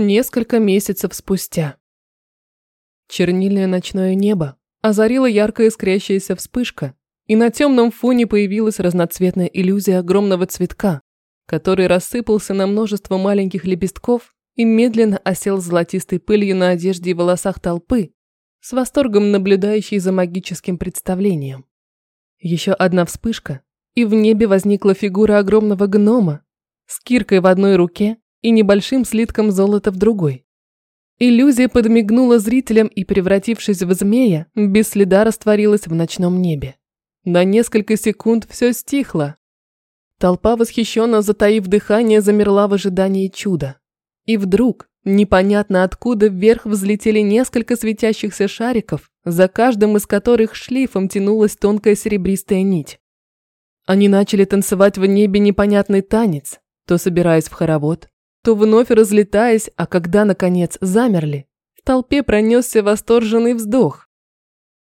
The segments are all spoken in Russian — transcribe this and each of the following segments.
Несколько месяцев спустя. Чернильное ночное небо озарила яркая искрящаяся вспышка, и на темном фоне появилась разноцветная иллюзия огромного цветка, который рассыпался на множество маленьких лепестков и медленно осел золотистой пылью на одежде и волосах толпы, с восторгом наблюдающей за магическим представлением. Еще одна вспышка, и в небе возникла фигура огромного гнома с киркой в одной руке и небольшим слитком золота в другой. Иллюзия подмигнула зрителям и, превратившись в змея, без следа растворилась в ночном небе. На несколько секунд все стихло. Толпа, восхищенно затаив дыхание, замерла в ожидании чуда. И вдруг, непонятно откуда, вверх взлетели несколько светящихся шариков, за каждым из которых шлейфом тянулась тонкая серебристая нить. Они начали танцевать в небе непонятный танец, то собираясь в хоровод, то вновь разлетаясь, а когда, наконец, замерли, в толпе пронесся восторженный вздох.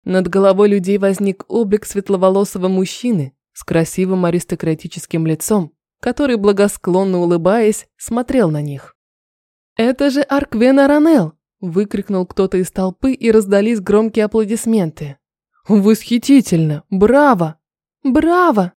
Над головой людей возник облик светловолосого мужчины с красивым аристократическим лицом, который, благосклонно улыбаясь, смотрел на них. «Это же Арквен Аранел!» – выкрикнул кто-то из толпы и раздались громкие аплодисменты. «Восхитительно! Браво! Браво!»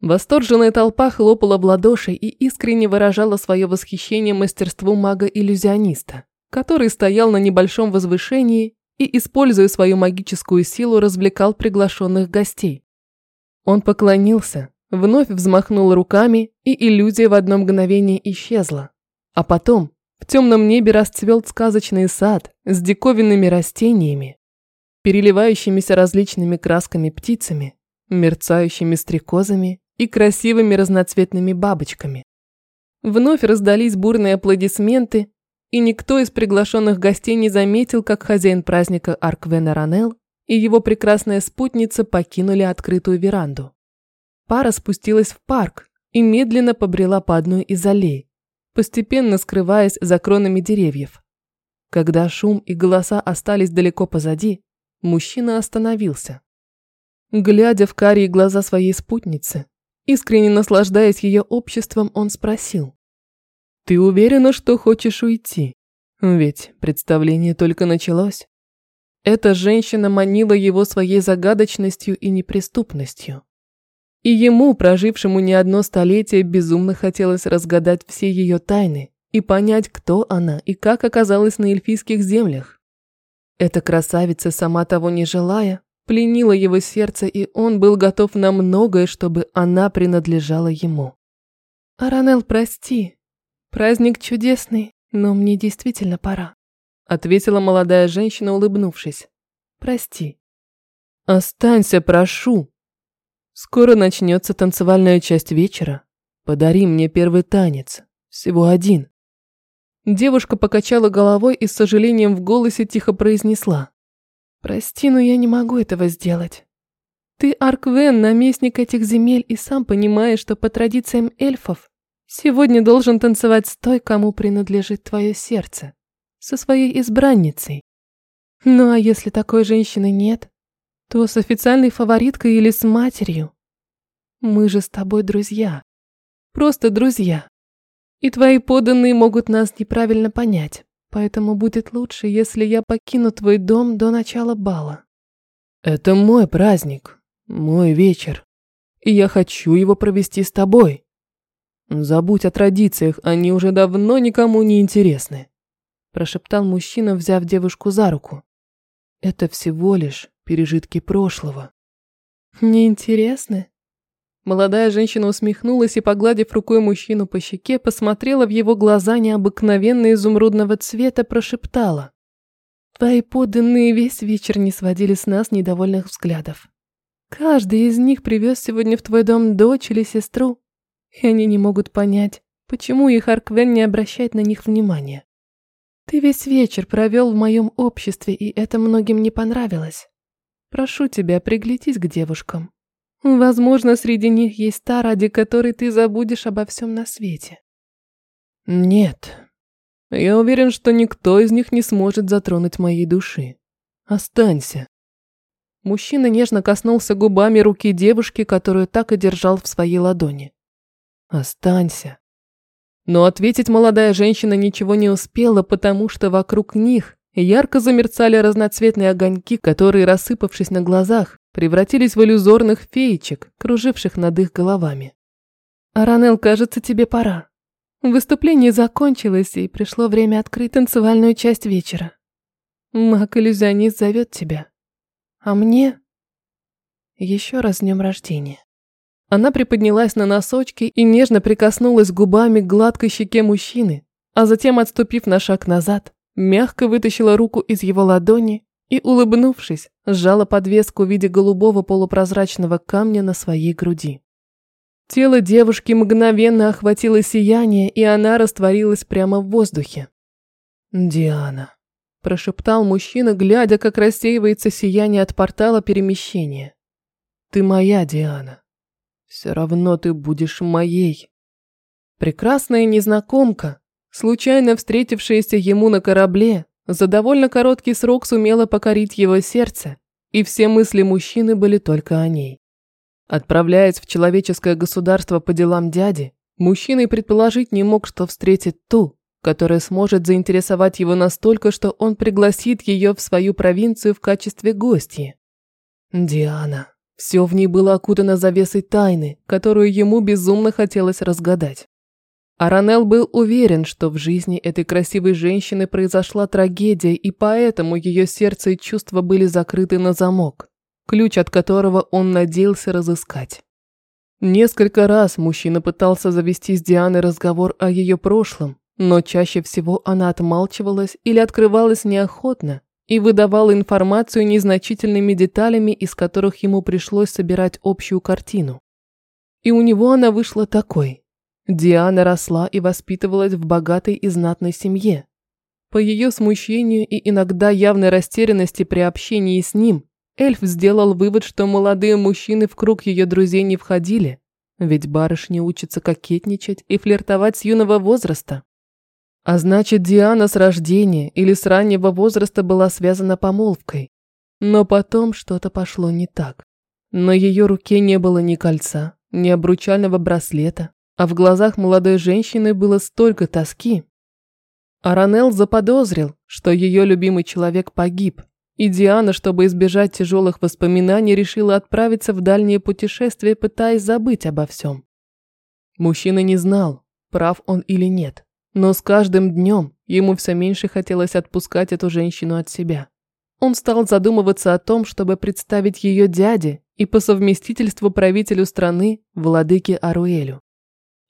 Восторженная толпа хлопала в ладоши и искренне выражала свое восхищение мастерству мага-иллюзиониста, который стоял на небольшом возвышении и, используя свою магическую силу, развлекал приглашенных гостей. Он поклонился, вновь взмахнул руками, и иллюзия в одно мгновение исчезла. А потом в темном небе расцвел сказочный сад с диковинными растениями, переливающимися различными красками птицами, мерцающими стрекозами и красивыми разноцветными бабочками. Вновь раздались бурные аплодисменты, и никто из приглашенных гостей не заметил, как хозяин праздника Арквена Ранел и его прекрасная спутница покинули открытую веранду. Пара спустилась в парк и медленно побрела по одной из аллей, постепенно скрываясь за кронами деревьев. Когда шум и голоса остались далеко позади, мужчина остановился. Глядя в карие глаза своей спутницы, Искренне наслаждаясь ее обществом, он спросил. «Ты уверена, что хочешь уйти? Ведь представление только началось». Эта женщина манила его своей загадочностью и неприступностью. И ему, прожившему не одно столетие, безумно хотелось разгадать все ее тайны и понять, кто она и как оказалась на эльфийских землях. Эта красавица, сама того не желая, пленила его сердце, и он был готов на многое, чтобы она принадлежала ему. «Аранел, прости. Праздник чудесный, но мне действительно пора», ответила молодая женщина, улыбнувшись. «Прости». «Останься, прошу. Скоро начнется танцевальная часть вечера. Подари мне первый танец. Всего один». Девушка покачала головой и с сожалением в голосе тихо произнесла. Прости, но я не могу этого сделать. Ты Арквен, наместник этих земель, и сам понимаешь, что по традициям эльфов сегодня должен танцевать с той, кому принадлежит твое сердце, со своей избранницей. Ну а если такой женщины нет, то с официальной фавориткой или с матерью. Мы же с тобой друзья. Просто друзья. И твои поданные могут нас неправильно понять. Поэтому будет лучше, если я покину твой дом до начала бала. Это мой праздник, мой вечер. И я хочу его провести с тобой. Забудь о традициях, они уже давно никому не интересны. Прошептал мужчина, взяв девушку за руку. Это всего лишь пережитки прошлого. Неинтересны? Молодая женщина усмехнулась и, погладив рукой мужчину по щеке, посмотрела в его глаза необыкновенно изумрудного цвета, прошептала. «Твои подданные весь вечер не сводили с нас недовольных взглядов. Каждый из них привез сегодня в твой дом дочь или сестру, и они не могут понять, почему их Арквен не обращает на них внимания. Ты весь вечер провел в моем обществе, и это многим не понравилось. Прошу тебя, приглядись к девушкам. Возможно, среди них есть та, ради которой ты забудешь обо всем на свете. Нет. Я уверен, что никто из них не сможет затронуть моей души. Останься. Мужчина нежно коснулся губами руки девушки, которую так и держал в своей ладони. Останься. Но ответить молодая женщина ничего не успела, потому что вокруг них ярко замерцали разноцветные огоньки, которые, рассыпавшись на глазах, превратились в иллюзорных феечек, круживших над их головами. «Аранел, кажется, тебе пора. Выступление закончилось, и пришло время открыть танцевальную часть вечера. Маг-иллюзионист зовет тебя. А мне еще раз с днем рождения. Она приподнялась на носочки и нежно прикоснулась губами к гладкой щеке мужчины, а затем, отступив на шаг назад, мягко вытащила руку из его ладони и, улыбнувшись, сжала подвеску в виде голубого полупрозрачного камня на своей груди. Тело девушки мгновенно охватило сияние, и она растворилась прямо в воздухе. «Диана», прошептал мужчина, глядя, как рассеивается сияние от портала перемещения. Ты моя, Диана. Все равно ты будешь моей. Прекрасная незнакомка, случайно встретившаяся ему на корабле, за довольно короткий срок сумела покорить его сердце, и все мысли мужчины были только о ней. Отправляясь в человеческое государство по делам дяди, мужчина и предположить не мог, что встретит ту, которая сможет заинтересовать его настолько, что он пригласит ее в свою провинцию в качестве гостья. Диана. Все в ней было окутано завесой тайны, которую ему безумно хотелось разгадать. Аранел был уверен, что в жизни этой красивой женщины произошла трагедия, и поэтому ее сердце и чувства были закрыты на замок, ключ от которого он надеялся разыскать. Несколько раз мужчина пытался завести с Дианой разговор о ее прошлом, но чаще всего она отмалчивалась или открывалась неохотно и выдавала информацию незначительными деталями, из которых ему пришлось собирать общую картину. И у него она вышла такой. Диана росла и воспитывалась в богатой и знатной семье. По ее смущению и иногда явной растерянности при общении с ним, эльф сделал вывод, что молодые мужчины в круг ее друзей не входили, ведь барышни учатся кокетничать и флиртовать с юного возраста. А значит, Диана с рождения или с раннего возраста была связана помолвкой. Но потом что-то пошло не так. На ее руке не было ни кольца, ни обручального браслета, а в глазах молодой женщины было столько тоски. Аранел заподозрил, что ее любимый человек погиб, и Диана, чтобы избежать тяжелых воспоминаний, решила отправиться в дальнее путешествие, пытаясь забыть обо всем. Мужчина не знал, прав он или нет. Но с каждым днем ему все меньше хотелось отпускать эту женщину от себя. Он стал задумываться о том, чтобы представить ее дяде и по совместительству правителю страны, владыке Аруэлю.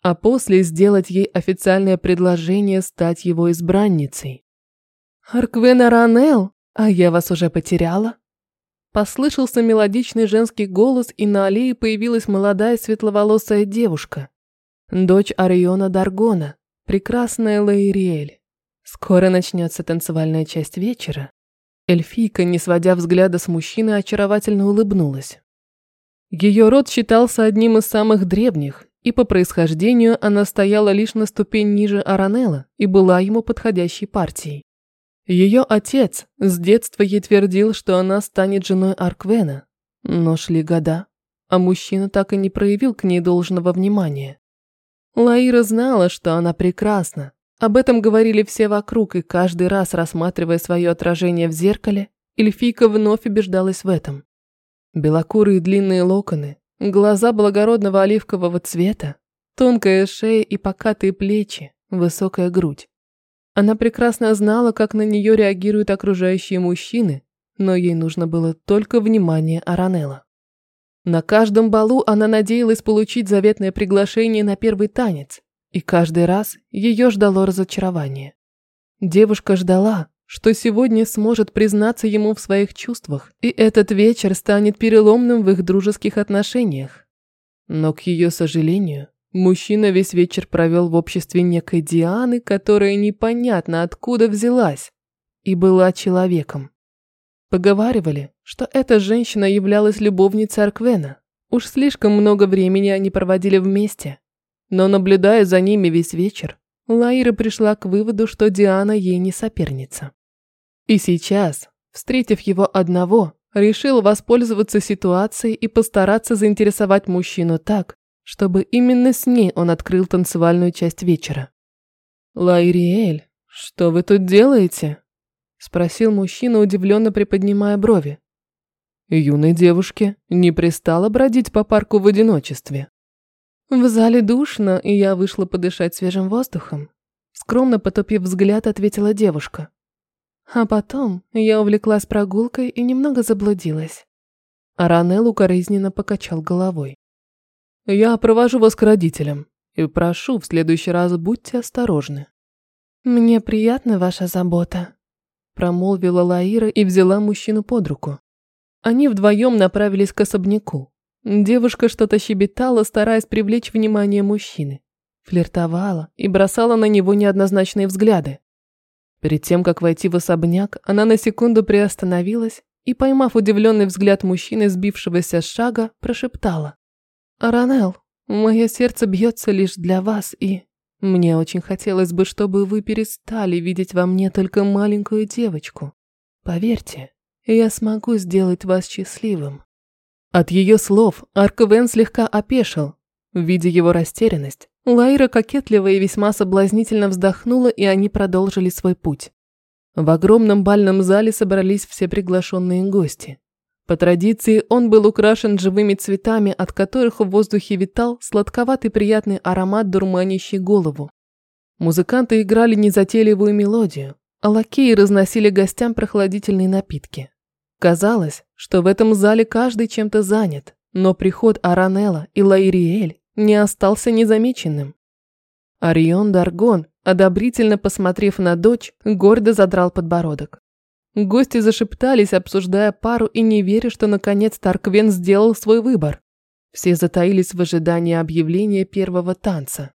А после сделать ей официальное предложение стать его избранницей. «Арквена Ранел, а я вас уже потеряла?» Послышался мелодичный женский голос, и на аллее появилась молодая светловолосая девушка, дочь Ариона Даргона, Прекрасная Лаириэль. Скоро начнется танцевальная часть вечера. Эльфийка, не сводя взгляда с мужчины, очаровательно улыбнулась. Ее род считался одним из самых древних, и по происхождению она стояла лишь на ступень ниже Аранелла и была ему подходящей партией. Ее отец с детства ей твердил, что она станет женой Арквена, но шли года, а мужчина так и не проявил к ней должного внимания. Лаира знала, что она прекрасна. Об этом говорили все вокруг, и каждый раз, рассматривая свое отражение в зеркале, эльфийка вновь убеждалась в этом. Белокурые длинные локоны, глаза благородного оливкового цвета, тонкая шея и покатые плечи, высокая грудь. Она прекрасно знала, как на нее реагируют окружающие мужчины, но ей нужно было только внимание Аранелла. На каждом балу она надеялась получить заветное приглашение на первый танец, и каждый раз ее ждало разочарование. Девушка ждала, что сегодня сможет признаться ему в своих чувствах, и этот вечер станет переломным в их дружеских отношениях. Но, к ее сожалению, мужчина весь вечер провел в обществе некой Дианы, которая непонятно откуда взялась и была человеком. Поговаривали, что эта женщина являлась любовницей Арквена. Уж слишком много времени они проводили вместе. Но наблюдая за ними весь вечер, Лаира пришла к выводу, что Диана ей не соперница. И сейчас, встретив его одного, решил воспользоваться ситуацией и постараться заинтересовать мужчину так, чтобы именно с ней он открыл танцевальную часть вечера. Лайриэль, что вы тут делаете? Спросил мужчина, удивленно приподнимая брови. Юной девушке не пристало бродить по парку в одиночестве. В зале душно, и я вышла подышать свежим воздухом. Скромно потупив взгляд, ответила девушка. А потом я увлеклась прогулкой и немного заблудилась. Аранел укоризненно покачал головой. «Я провожу вас к родителям и прошу, в следующий раз будьте осторожны». «Мне приятна ваша забота», – промолвила Лаира и взяла мужчину под руку. Они вдвоем направились к особняку. Девушка что-то щебетала, стараясь привлечь внимание мужчины. Флиртовала и бросала на него неоднозначные взгляды. Перед тем, как войти в особняк, она на секунду приостановилась и, поймав удивленный взгляд мужчины, сбившегося с шага, прошептала. «Аранел, мое сердце бьется лишь для вас, и мне очень хотелось бы, чтобы вы перестали видеть во мне только маленькую девочку. Поверьте, я смогу сделать вас счастливым». От ее слов Арквен слегка опешил. Видя его растерянность, Лайра кокетливо и весьма соблазнительно вздохнула, и они продолжили свой путь. В огромном бальном зале собрались все приглашенные гости. По традиции он был украшен живыми цветами, от которых в воздухе витал сладковатый приятный аромат, дурманящий голову. Музыканты играли незатейливую мелодию, а лакеи разносили гостям прохладительные напитки. Казалось, что в этом зале каждый чем-то занят, но приход Аранелла и Лаириэль не остался незамеченным. Арион Даргон, одобрительно посмотрев на дочь, гордо задрал подбородок. Гости зашептались, обсуждая пару и не веря, что наконец Тарквен сделал свой выбор. Все затаились в ожидании объявления первого танца.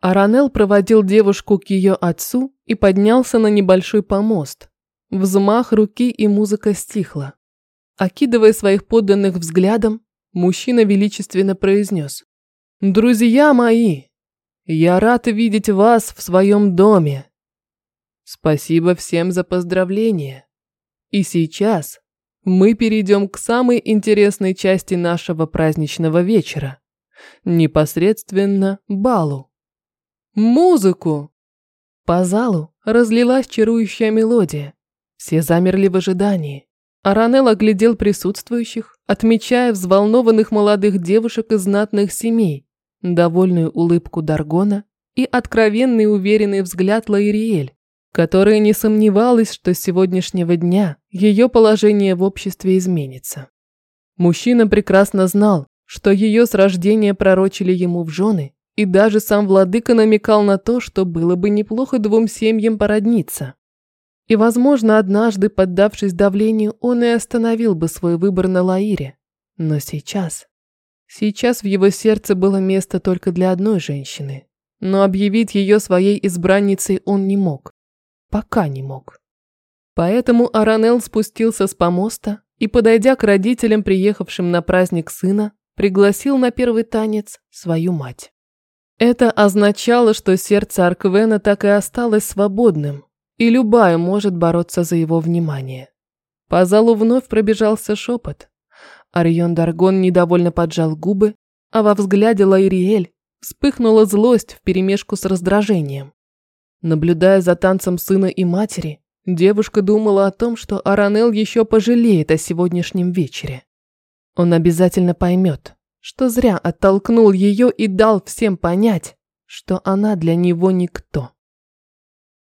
Аранел проводил девушку к ее отцу и поднялся на небольшой помост, Взмах руки и музыка стихла. Окидывая своих подданных взглядом, мужчина величественно произнес. «Друзья мои, я рад видеть вас в своем доме. Спасибо всем за поздравления. И сейчас мы перейдем к самой интересной части нашего праздничного вечера. Непосредственно балу. Музыку!» По залу разлилась чарующая мелодия, все замерли в ожидании. Аранел оглядел присутствующих, отмечая взволнованных молодых девушек из знатных семей, довольную улыбку Даргона и откровенный уверенный взгляд Лаириэль, которая не сомневалась, что с сегодняшнего дня ее положение в обществе изменится. Мужчина прекрасно знал, что ее с рождения пророчили ему в жены, и даже сам владыка намекал на то, что было бы неплохо двум семьям породниться. И, возможно, однажды, поддавшись давлению, он и остановил бы свой выбор на Лаире. Но сейчас... Сейчас в его сердце было место только для одной женщины. Но объявить ее своей избранницей он не мог. Пока не мог. Поэтому Аранел спустился с помоста и, подойдя к родителям, приехавшим на праздник сына, пригласил на первый танец свою мать. Это означало, что сердце Арквена так и осталось свободным, и любая может бороться за его внимание. По залу вновь пробежался шепот. Арион Даргон недовольно поджал губы, а во взгляде Лайриэль вспыхнула злость вперемешку с раздражением. Наблюдая за танцем сына и матери, девушка думала о том, что Аранел еще пожалеет о сегодняшнем вечере. Он обязательно поймет, что зря оттолкнул ее и дал всем понять, что она для него никто.